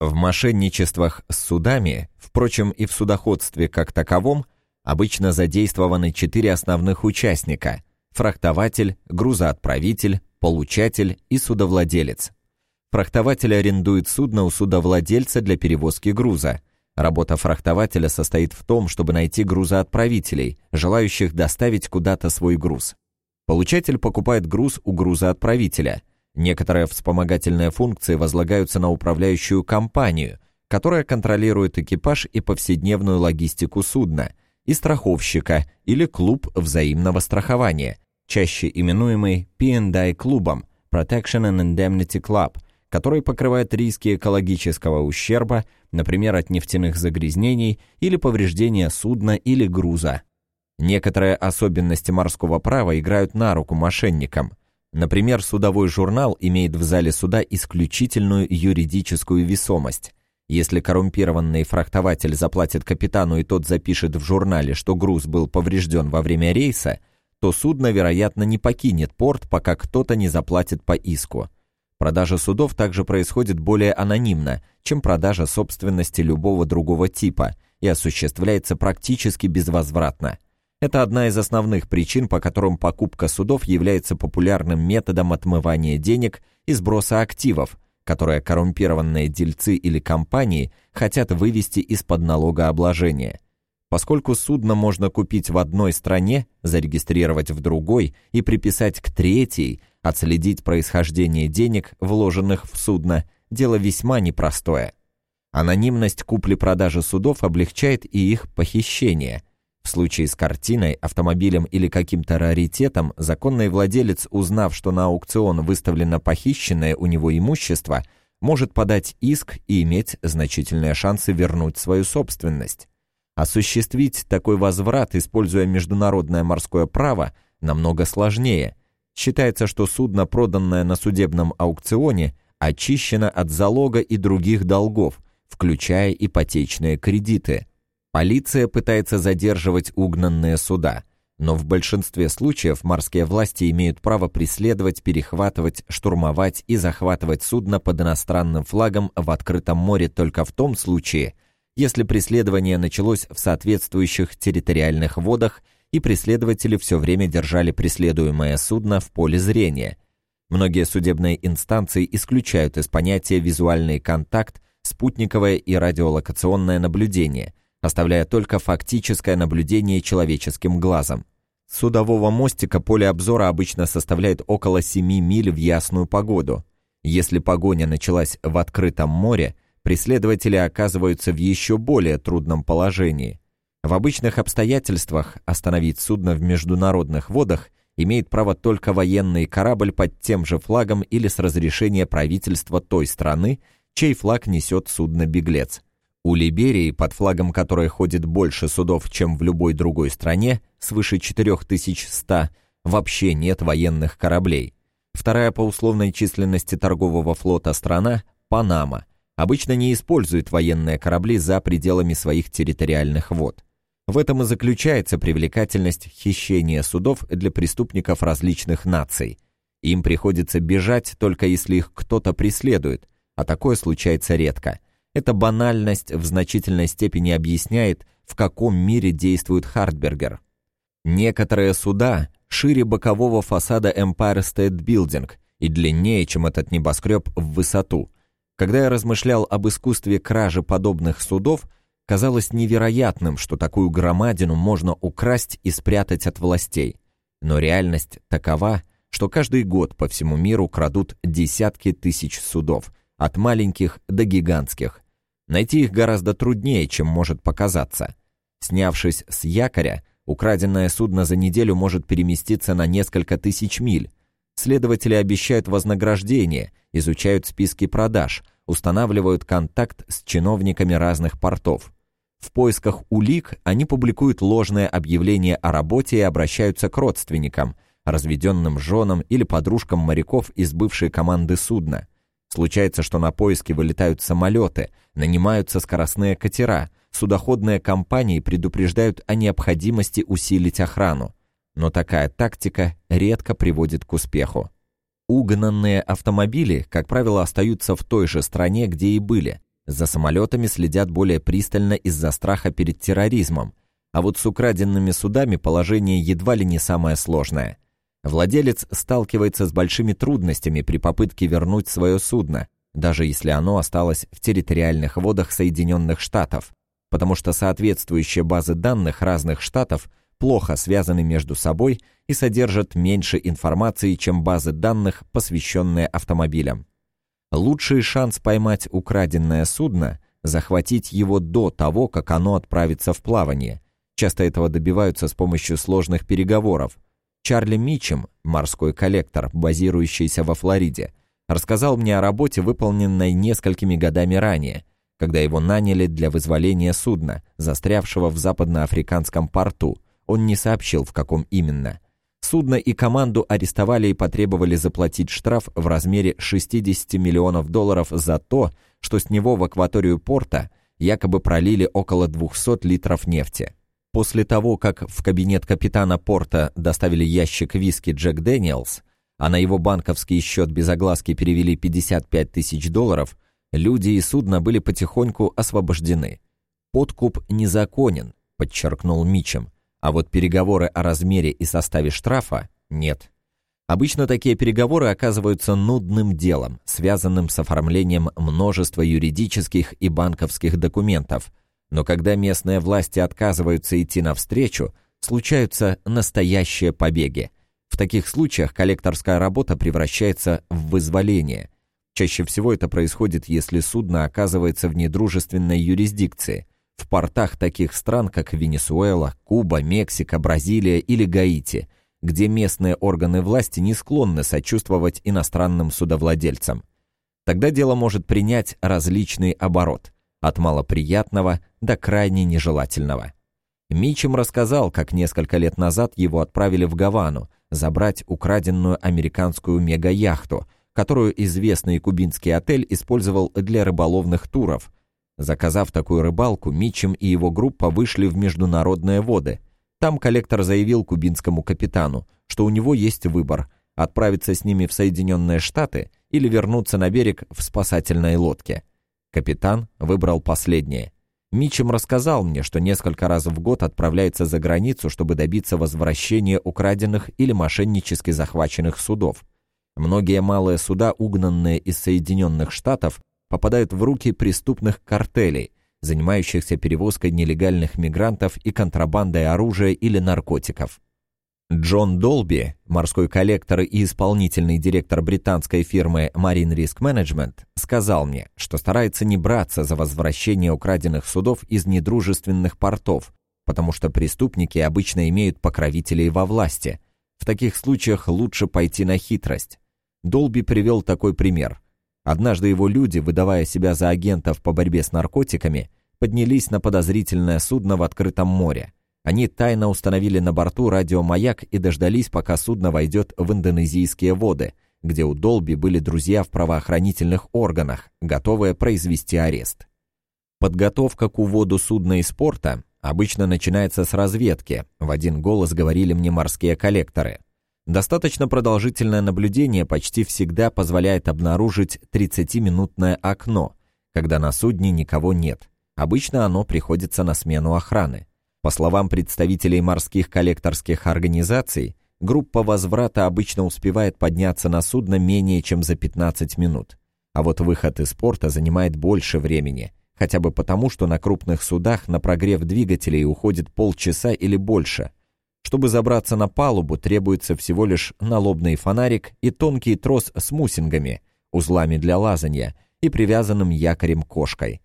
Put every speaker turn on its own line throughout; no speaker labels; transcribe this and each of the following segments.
В мошенничествах с судами, впрочем, и в судоходстве как таковом, обычно задействованы четыре основных участника – фрахтователь, грузоотправитель, получатель и судовладелец. Фрахтователь арендует судно у судовладельца для перевозки груза. Работа фрахтователя состоит в том, чтобы найти грузоотправителей, желающих доставить куда-то свой груз. Получатель покупает груз у грузоотправителя. Некоторые вспомогательные функции возлагаются на управляющую компанию, которая контролирует экипаж и повседневную логистику судна, и страховщика или клуб взаимного страхования, чаще именуемый P&I клубом Protection and Indemnity Club – который покрывает риски экологического ущерба, например, от нефтяных загрязнений или повреждения судна или груза. Некоторые особенности морского права играют на руку мошенникам. Например, судовой журнал имеет в зале суда исключительную юридическую весомость. Если коррумпированный фрахтователь заплатит капитану и тот запишет в журнале, что груз был поврежден во время рейса, то судно, вероятно, не покинет порт, пока кто-то не заплатит по иску. Продажа судов также происходит более анонимно, чем продажа собственности любого другого типа и осуществляется практически безвозвратно. Это одна из основных причин, по которым покупка судов является популярным методом отмывания денег и сброса активов, которые коррумпированные дельцы или компании хотят вывести из-под налогообложения. Поскольку судно можно купить в одной стране, зарегистрировать в другой и приписать к третьей, Отследить происхождение денег, вложенных в судно, дело весьма непростое. Анонимность купли-продажи судов облегчает и их похищение. В случае с картиной, автомобилем или каким-то раритетом, законный владелец, узнав, что на аукцион выставлено похищенное у него имущество, может подать иск и иметь значительные шансы вернуть свою собственность. Осуществить такой возврат, используя международное морское право, намного сложнее – Считается, что судно, проданное на судебном аукционе, очищено от залога и других долгов, включая ипотечные кредиты. Полиция пытается задерживать угнанные суда, но в большинстве случаев морские власти имеют право преследовать, перехватывать, штурмовать и захватывать судно под иностранным флагом в открытом море только в том случае, если преследование началось в соответствующих территориальных водах и преследователи все время держали преследуемое судно в поле зрения. Многие судебные инстанции исключают из понятия визуальный контакт, спутниковое и радиолокационное наблюдение, оставляя только фактическое наблюдение человеческим глазом. судового мостика поле обзора обычно составляет около 7 миль в ясную погоду. Если погоня началась в открытом море, преследователи оказываются в еще более трудном положении. В обычных обстоятельствах остановить судно в международных водах имеет право только военный корабль под тем же флагом или с разрешения правительства той страны, чей флаг несет судно-беглец. У Либерии, под флагом которой ходит больше судов, чем в любой другой стране, свыше 4100, вообще нет военных кораблей. Вторая по условной численности торгового флота страна – Панама – обычно не использует военные корабли за пределами своих территориальных вод. В этом и заключается привлекательность хищения судов для преступников различных наций. Им приходится бежать только если их кто-то преследует, а такое случается редко. Эта банальность в значительной степени объясняет, в каком мире действует Хартбергер. Некоторые суда шире бокового фасада Empire State Building и длиннее, чем этот небоскреб в высоту. Когда я размышлял об искусстве кражи подобных судов – Казалось невероятным, что такую громадину можно украсть и спрятать от властей. Но реальность такова, что каждый год по всему миру крадут десятки тысяч судов, от маленьких до гигантских. Найти их гораздо труднее, чем может показаться. Снявшись с якоря, украденное судно за неделю может переместиться на несколько тысяч миль. Следователи обещают вознаграждение, изучают списки продаж, устанавливают контакт с чиновниками разных портов. В поисках улик они публикуют ложное объявление о работе и обращаются к родственникам, разведенным женам или подружкам моряков из бывшей команды судна. Случается, что на поиски вылетают самолеты, нанимаются скоростные катера, судоходные компании предупреждают о необходимости усилить охрану. Но такая тактика редко приводит к успеху. Угнанные автомобили, как правило, остаются в той же стране, где и были, За самолетами следят более пристально из-за страха перед терроризмом, а вот с украденными судами положение едва ли не самое сложное. Владелец сталкивается с большими трудностями при попытке вернуть свое судно, даже если оно осталось в территориальных водах Соединенных Штатов, потому что соответствующие базы данных разных штатов плохо связаны между собой и содержат меньше информации, чем базы данных, посвященные автомобилям. Лучший шанс поймать украденное судно – захватить его до того, как оно отправится в плавание. Часто этого добиваются с помощью сложных переговоров. Чарли Мичем, морской коллектор, базирующийся во Флориде, рассказал мне о работе, выполненной несколькими годами ранее, когда его наняли для вызволения судна, застрявшего в западноафриканском порту. Он не сообщил, в каком именно – Судно и команду арестовали и потребовали заплатить штраф в размере 60 миллионов долларов за то, что с него в акваторию порта якобы пролили около 200 литров нефти. После того, как в кабинет капитана порта доставили ящик виски Джек Дэниелс, а на его банковский счет без огласки перевели 55 тысяч долларов, люди и судно были потихоньку освобождены. «Подкуп незаконен», — подчеркнул Мичем, а вот переговоры о размере и составе штрафа нет. Обычно такие переговоры оказываются нудным делом, связанным с оформлением множества юридических и банковских документов. Но когда местные власти отказываются идти навстречу, случаются настоящие побеги. В таких случаях коллекторская работа превращается в вызволение. Чаще всего это происходит, если судно оказывается в недружественной юрисдикции – в портах таких стран, как Венесуэла, Куба, Мексика, Бразилия или Гаити, где местные органы власти не склонны сочувствовать иностранным судовладельцам. Тогда дело может принять различный оборот, от малоприятного до крайне нежелательного. Мичем рассказал, как несколько лет назад его отправили в Гавану забрать украденную американскую мега-яхту, которую известный кубинский отель использовал для рыболовных туров – Заказав такую рыбалку, Митчем и его группа вышли в международные воды. Там коллектор заявил кубинскому капитану, что у него есть выбор – отправиться с ними в Соединенные Штаты или вернуться на берег в спасательной лодке. Капитан выбрал последнее. Мичем рассказал мне, что несколько раз в год отправляется за границу, чтобы добиться возвращения украденных или мошеннически захваченных судов. Многие малые суда, угнанные из Соединенных Штатов, попадают в руки преступных картелей, занимающихся перевозкой нелегальных мигрантов и контрабандой оружия или наркотиков. Джон Долби, морской коллектор и исполнительный директор британской фирмы Marine Risk Management, сказал мне, что старается не браться за возвращение украденных судов из недружественных портов, потому что преступники обычно имеют покровителей во власти. В таких случаях лучше пойти на хитрость. Долби привел такой пример – Однажды его люди, выдавая себя за агентов по борьбе с наркотиками, поднялись на подозрительное судно в открытом море. Они тайно установили на борту радиомаяк и дождались, пока судно войдет в индонезийские воды, где у Долби были друзья в правоохранительных органах, готовые произвести арест. Подготовка к уводу судна из порта обычно начинается с разведки, в один голос говорили мне морские коллекторы – Достаточно продолжительное наблюдение почти всегда позволяет обнаружить 30-минутное окно, когда на судне никого нет. Обычно оно приходится на смену охраны. По словам представителей морских коллекторских организаций, группа возврата обычно успевает подняться на судно менее чем за 15 минут. А вот выход из порта занимает больше времени, хотя бы потому, что на крупных судах на прогрев двигателей уходит полчаса или больше – чтобы забраться на палубу, требуется всего лишь налобный фонарик и тонкий трос с мусингами, узлами для лазанья и привязанным якорем кошкой.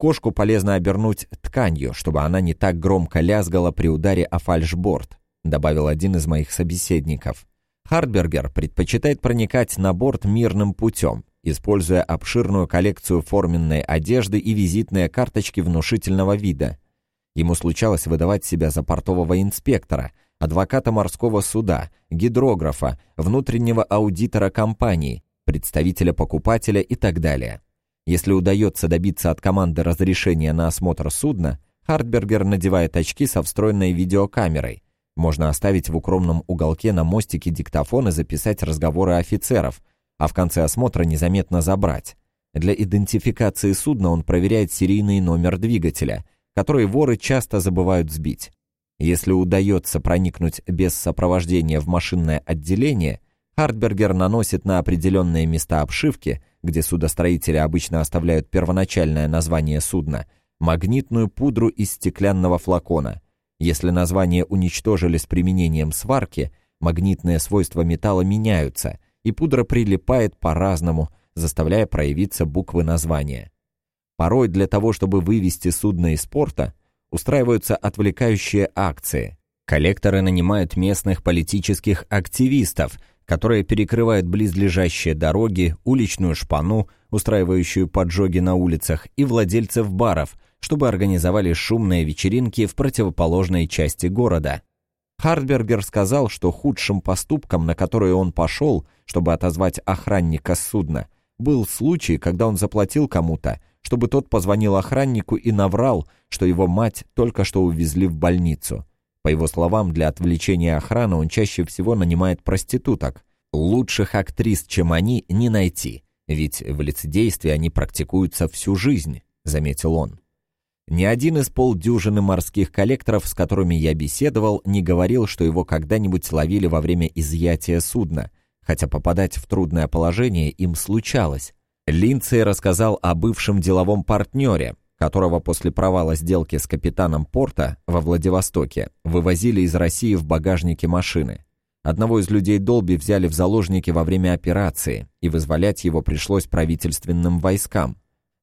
Кошку полезно обернуть тканью, чтобы она не так громко лязгала при ударе о фальшборд, добавил один из моих собеседников. Хартбергер предпочитает проникать на борт мирным путем, используя обширную коллекцию форменной одежды и визитные карточки внушительного вида – Ему случалось выдавать себя за портового инспектора, адвоката морского суда, гидрографа, внутреннего аудитора компании, представителя покупателя и так далее. Если удается добиться от команды разрешения на осмотр судна, Хартбергер надевает очки со встроенной видеокамерой. Можно оставить в укромном уголке на мостике диктофон и записать разговоры офицеров, а в конце осмотра незаметно забрать. Для идентификации судна он проверяет серийный номер двигателя, который воры часто забывают сбить. Если удается проникнуть без сопровождения в машинное отделение, Хартбергер наносит на определенные места обшивки, где судостроители обычно оставляют первоначальное название судна, магнитную пудру из стеклянного флакона. Если название уничтожили с применением сварки, магнитные свойства металла меняются, и пудра прилипает по-разному, заставляя проявиться буквы названия. Порой для того, чтобы вывести судно из порта, устраиваются отвлекающие акции. Коллекторы нанимают местных политических активистов, которые перекрывают близлежащие дороги, уличную шпану, устраивающую поджоги на улицах, и владельцев баров, чтобы организовали шумные вечеринки в противоположной части города. Хартбергер сказал, что худшим поступком, на который он пошел, чтобы отозвать охранника с судна, был случай, когда он заплатил кому-то, чтобы тот позвонил охраннику и наврал, что его мать только что увезли в больницу. По его словам, для отвлечения охраны он чаще всего нанимает проституток. Лучших актрис, чем они, не найти, ведь в лицедействе они практикуются всю жизнь, заметил он. Ни один из полдюжины морских коллекторов, с которыми я беседовал, не говорил, что его когда-нибудь ловили во время изъятия судна, хотя попадать в трудное положение им случалось. Линдсей рассказал о бывшем деловом партнере, которого после провала сделки с капитаном порта во Владивостоке вывозили из России в багажнике машины. Одного из людей Долби взяли в заложники во время операции, и вызволять его пришлось правительственным войскам.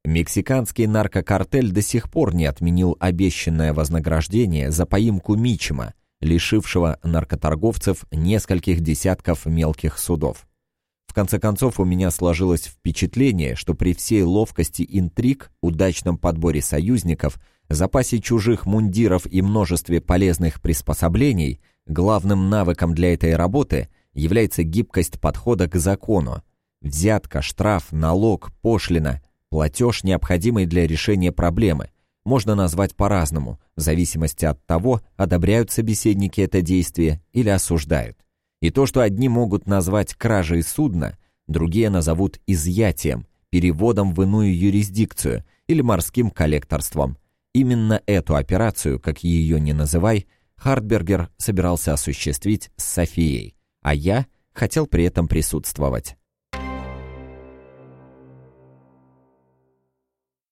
Мексиканский наркокартель до сих пор не отменил обещанное вознаграждение за поимку Мичима, лишившего наркоторговцев нескольких десятков мелких судов. В конце концов, у меня сложилось впечатление, что при всей ловкости интриг, удачном подборе союзников, запасе чужих мундиров и множестве полезных приспособлений, главным навыком для этой работы является гибкость подхода к закону. Взятка, штраф, налог, пошлина, платеж, необходимый для решения проблемы, можно назвать по-разному, в зависимости от того, одобряют собеседники это действие или осуждают. И то, что одни могут назвать кражей судна, другие назовут изъятием, переводом в иную юрисдикцию или морским коллекторством. Именно эту операцию, как ее ни называй, Хартбергер собирался осуществить с Софией, а я хотел при этом присутствовать.